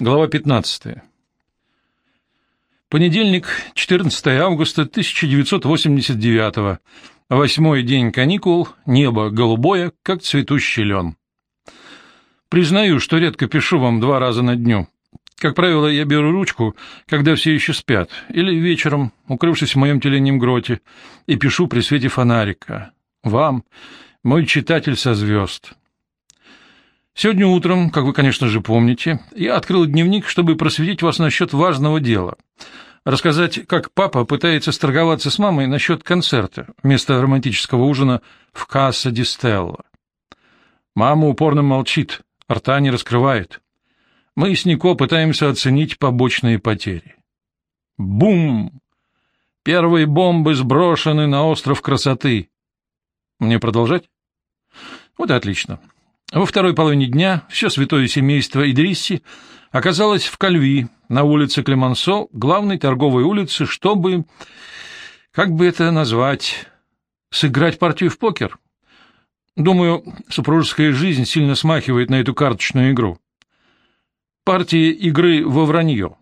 Глава 15. Понедельник, 14 августа 1989 Восьмой день каникул, небо голубое, как цветущий лен. Признаю, что редко пишу вам два раза на дню. Как правило, я беру ручку, когда все еще спят, или вечером, укрывшись в моем теленем гроте, и пишу при свете фонарика. Вам, мой читатель со звезд. Сегодня утром, как вы, конечно же, помните, я открыл дневник, чтобы просветить вас насчет важного дела. Рассказать, как папа пытается сторговаться с мамой насчет концерта вместо романтического ужина в Касса ди. Мама упорно молчит, рта не раскрывает. Мы с Нико пытаемся оценить побочные потери. Бум! Первые бомбы сброшены на остров красоты. Мне продолжать? Вот и отлично. Во второй половине дня все святое семейство Идрисси оказалось в Кальви, на улице Клемансо, главной торговой улице, чтобы, как бы это назвать, сыграть партию в покер. Думаю, супружеская жизнь сильно смахивает на эту карточную игру. Партия игры во вранье.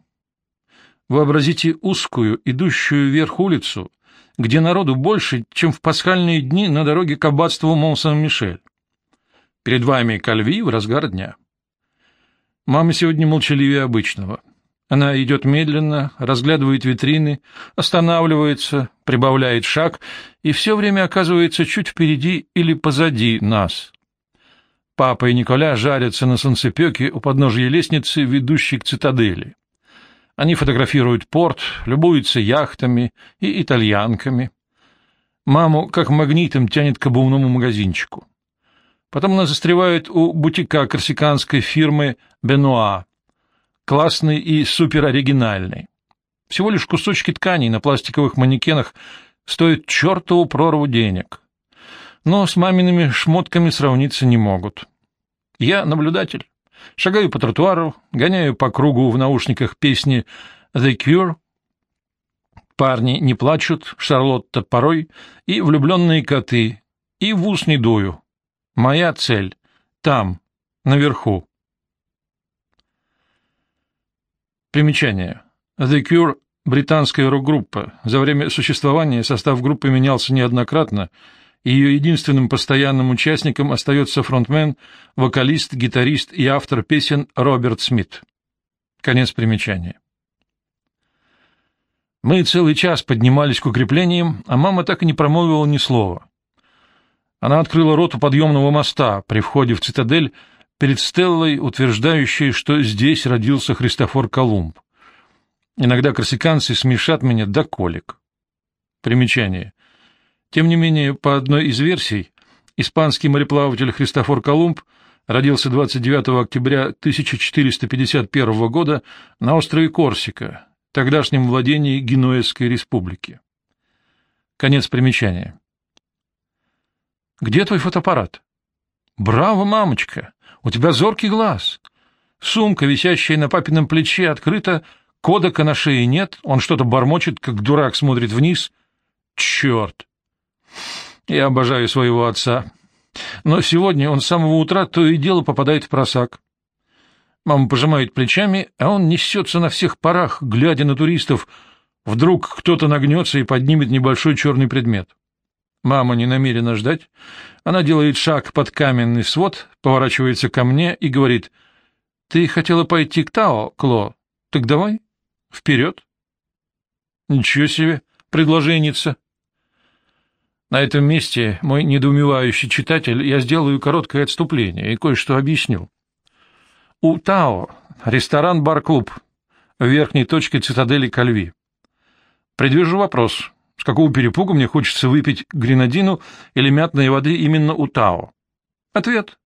Вообразите узкую, идущую вверх улицу, где народу больше, чем в пасхальные дни на дороге к аббатству Мон-Сан-Мишель. Перед вами Кальви в разгар дня. Мама сегодня молчаливее обычного. Она идет медленно, разглядывает витрины, останавливается, прибавляет шаг и все время оказывается чуть впереди или позади нас. Папа и Николя жарятся на солнцепеке у подножия лестницы, ведущей к цитадели. Они фотографируют порт, любуются яхтами и итальянками. Маму как магнитом тянет к обувному магазинчику. Потом она застревает у бутика корсиканской фирмы «Бенуа», классный и супероригинальный. Всего лишь кусочки тканей на пластиковых манекенах стоят чертову прорву денег. Но с мамиными шмотками сравниться не могут. Я наблюдатель. Шагаю по тротуару, гоняю по кругу в наушниках песни «The Cure», «Парни не плачут», «Шарлотта порой» и «Влюбленные коты», и в ус не дую. Моя цель там, наверху. Примечание. The Cure – британская рок-группа. За время существования состав группы менялся неоднократно, и ее единственным постоянным участником остается фронтмен, вокалист, гитарист и автор песен Роберт Смит. Конец примечания. Мы целый час поднимались к укреплениям, а мама так и не промолвила ни слова. Она открыла рот у подъемного моста при входе в цитадель перед стеллой, утверждающей, что здесь родился Христофор Колумб. Иногда корсиканцы смешат меня до колик. Примечание. Тем не менее, по одной из версий, испанский мореплаватель Христофор Колумб родился 29 октября 1451 года на острове Корсика, тогдашнем владении Генуэзской республики. Конец примечания. Где твой фотоаппарат? Браво, мамочка! У тебя зоркий глаз. Сумка, висящая на папином плече, открыта, кодека на шее нет, он что-то бормочет, как дурак смотрит вниз. Черт! Я обожаю своего отца. Но сегодня он с самого утра то и дело попадает в просак. Мама пожимает плечами, а он несется на всех парах, глядя на туристов. Вдруг кто-то нагнется и поднимет небольшой черный предмет. Мама не намерена ждать. Она делает шаг под каменный свод, поворачивается ко мне и говорит, «Ты хотела пойти к Тао, Кло? Так давай, вперед!» «Ничего себе, предложенница!» На этом месте, мой недоумевающий читатель, я сделаю короткое отступление и кое-что объясню. У Тао ресторан-бар-клуб в верхней точке цитадели Кальви. Предвижу вопрос, с какого перепугу мне хочется выпить гренадину или мятной воды именно у Тао? Ответ.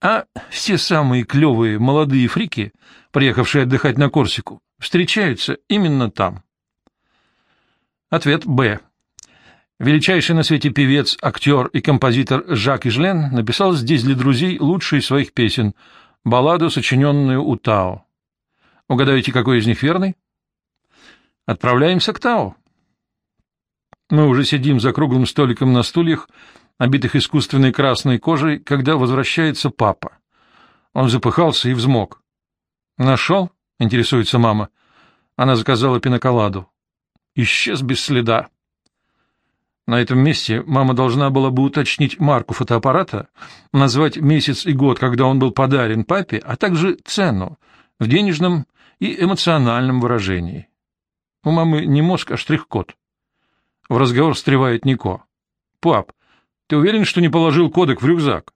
А все самые клевые молодые фрики, приехавшие отдыхать на Корсику, встречаются именно там. Ответ Б. Величайший на свете певец, актер и композитор Жак Ижлен написал здесь для друзей лучшие своих песен, балладу, сочиненную у Тао. Угадаете, какой из них верный? Отправляемся к Тао. Мы уже сидим за круглым столиком на стульях, обитых искусственной красной кожей, когда возвращается папа. Он запыхался и взмок. Нашел? — интересуется мама. Она заказала пиноколаду. Исчез без следа. На этом месте мама должна была бы уточнить марку фотоаппарата, назвать месяц и год, когда он был подарен папе, а также цену в денежном и эмоциональном выражении. У мамы не мозг, а штрих-код. В разговор встревает Нико. «Пап, ты уверен, что не положил кодек в рюкзак?»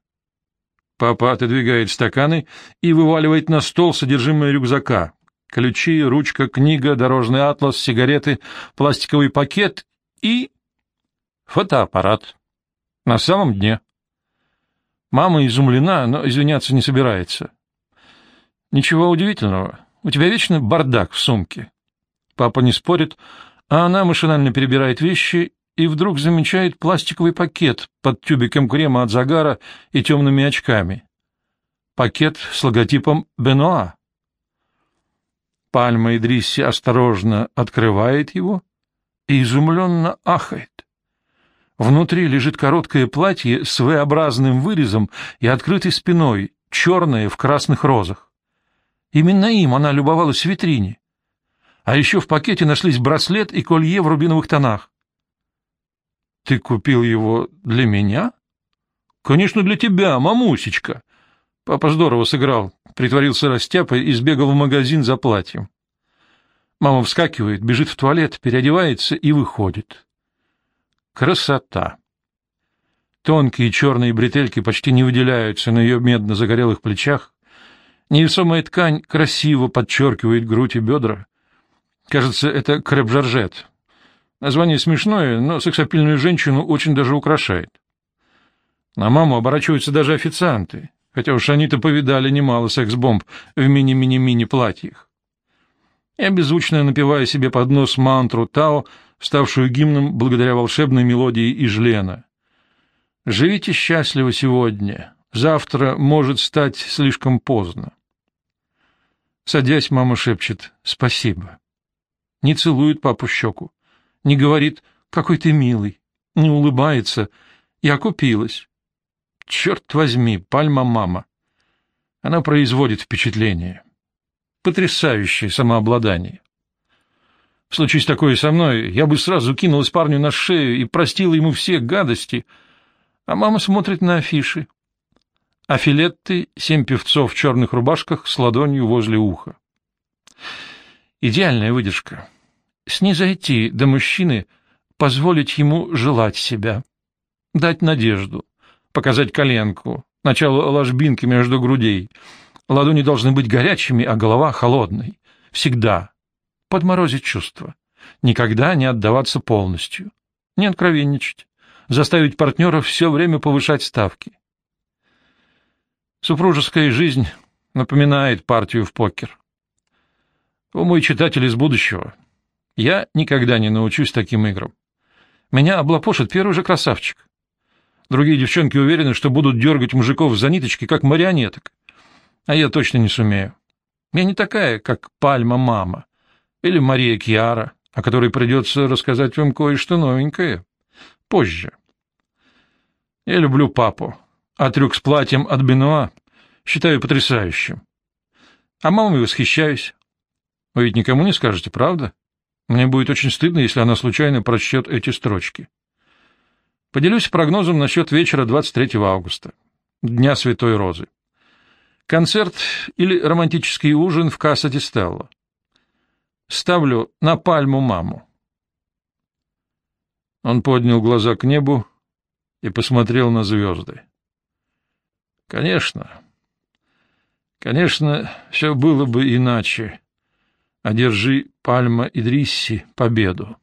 Папа отодвигает стаканы и вываливает на стол содержимое рюкзака. Ключи, ручка, книга, дорожный атлас, сигареты, пластиковый пакет и... Фотоаппарат. На самом дне. Мама изумлена, но извиняться не собирается. Ничего удивительного. У тебя вечно бардак в сумке. Папа не спорит, а она машинально перебирает вещи и вдруг замечает пластиковый пакет под тюбиком крема от загара и темными очками. Пакет с логотипом «Бенуа». Пальма Идрисси осторожно открывает его и изумленно ахает. Внутри лежит короткое платье с V-образным вырезом и открытой спиной, черное в красных розах. Именно им она любовалась в витрине. А еще в пакете нашлись браслет и колье в рубиновых тонах. — Ты купил его для меня? — Конечно, для тебя, мамусечка. Папа здорово сыграл, притворился растяпой и сбегал в магазин за платьем. Мама вскакивает, бежит в туалет, переодевается и выходит. Красота! Тонкие черные бретельки почти не выделяются на ее медно-загорелых плечах. Невесомая ткань красиво подчеркивает грудь и бедра. Кажется, это креп-жоржет. Название смешное, но сексапильную женщину очень даже украшает. На маму оборачиваются даже официанты, хотя уж они-то повидали немало секс-бомб в мини-мини-мини платьях. Я беззвучно напеваю себе под нос мантру Тао, ставшую гимном благодаря волшебной мелодии Ижлена. «Живите счастливо сегодня, завтра может стать слишком поздно». Садясь, мама шепчет «Спасибо». Не целует папу щеку, не говорит «Какой ты милый», не улыбается «Я купилась». Черт возьми, пальма-мама. Она производит впечатление. Потрясающее самообладание. Случись такое со мной, я бы сразу кинулась парню на шею и простила ему все гадости, а мама смотрит на афиши. А филетты — семь певцов в черных рубашках с ладонью возле уха. Идеальная выдержка. Снизойти до мужчины, позволить ему желать себя, дать надежду, показать коленку, начало ложбинки между грудей. Ладони должны быть горячими, а голова холодной. Всегда, подморозить чувства, никогда не отдаваться полностью, не откровенничать, заставить партнеров все время повышать ставки. Супружеская жизнь напоминает партию в покер. О, мой читатель из будущего, я никогда не научусь таким играм. Меня облапошит первый же красавчик. Другие девчонки уверены, что будут дергать мужиков за ниточки, как марионеток. А я точно не сумею. Я не такая, как пальма-мама. Или Мария Кьяра, о которой придется рассказать вам кое-что новенькое. Позже. Я люблю папу, а трюк с платьем от Бенуа считаю потрясающим. А мамой восхищаюсь. Вы ведь никому не скажете, правда? Мне будет очень стыдно, если она случайно прочтет эти строчки. Поделюсь прогнозом насчет вечера 23 августа, Дня Святой Розы. Концерт или романтический ужин в Касса Ди. Ставлю на пальму маму. Он поднял глаза к небу и посмотрел на звезды. Конечно, конечно, все было бы иначе. Одержи пальма Идрисси победу.